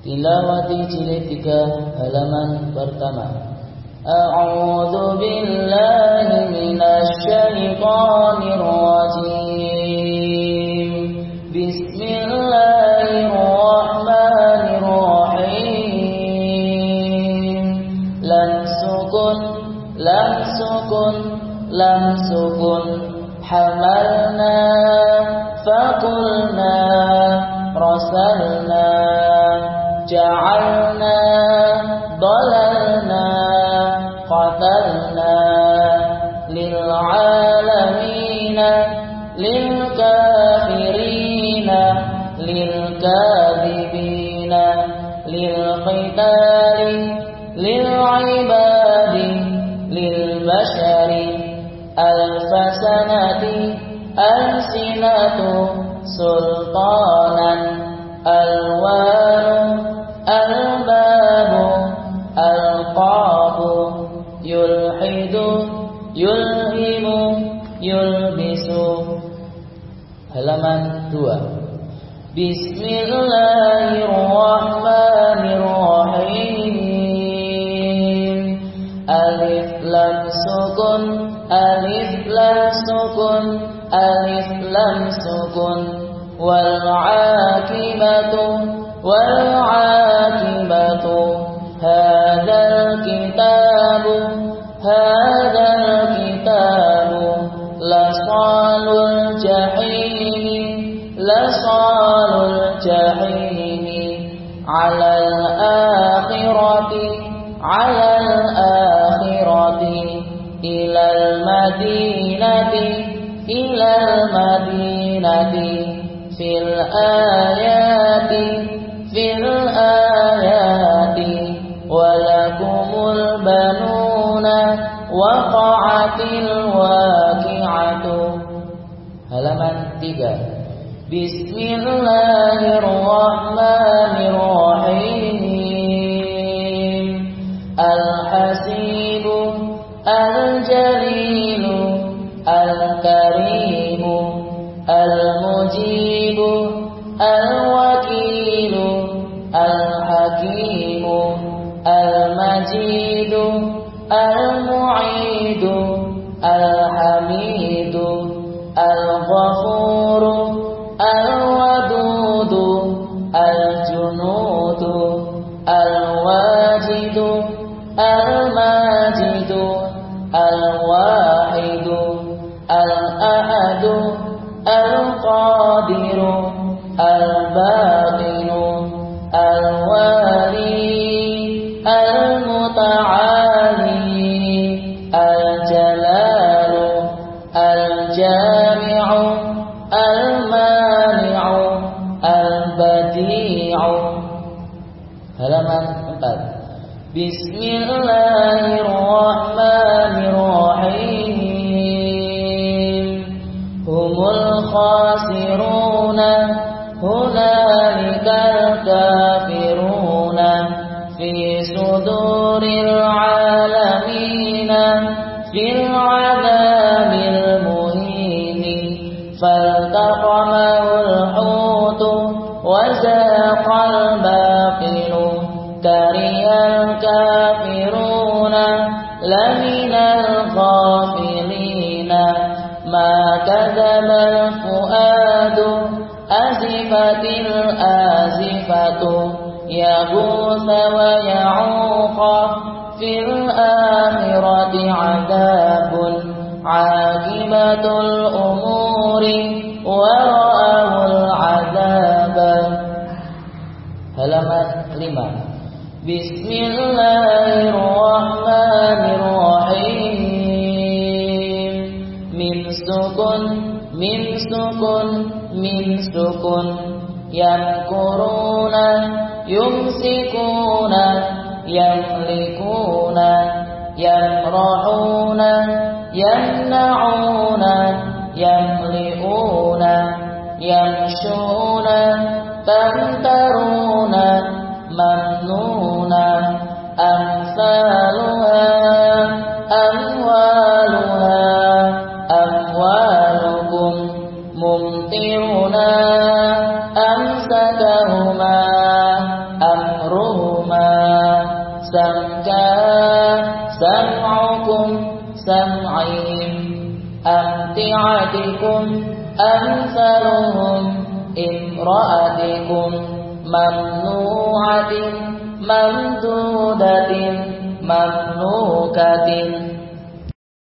Tilawati jilid 3 halaman pertama A'udzu billahi minasy syaithanir rajim Bismillahirrahmanirrahim Lam sukun lam sukun lam sukun hamalna faqulna rasalna جعلنا ضللنا قتلنا للعالمين للكافرين للكاذبين للقتال للعباد للبشر. ألف سنة ألسنة سلطانا ألوان الباب ألقاب يلحد يلهم يلبس. هلمان دوا بسم الله الرحمن الرحيم ألف لم سكن ألف لم سكن ألف لم سكن والعاكبة والعاكبة الجحيم لصال الجحيم. على الآخرة على الآخرة. إلى المدينة إلى المدينة. في الآيات في الآيات. ولكم البنون وقعت الواقع Halaman 3 Bismillahirrahmanirrahim Al-hasibu Al-jalilu Al-karimu Al-mujibu Al-wakilu Al-hakimu Al-majidu Al-mu'idu الواحد الأحد القادر الباطن الوالي المتعالي الجلال الجامع المانع البديع. هلما بسم الله الرحمن Kafiruna Fi suduril alamina Fil adabil muhini فالتقمه الحوت وزاق الباقل كره الكافرون لمن الغافلين ما كذب الفؤاد أزفت الآزفة يغوث ويعوق في الآخرة عذاب عاقبة الأمور ورأوا العذاب. halaman 5 Bismillahirrahmanirrahim Mim sukun Mim sukun. Yamkuruna Yumsikuna Yamlikuna Yamrahuna Yamna'una Yamli'una Yamshuna Tamtaruna سمعكم سمعهم أمتعتكم أمثلهم امرأتكم ممنوعة ممدودة مملوكة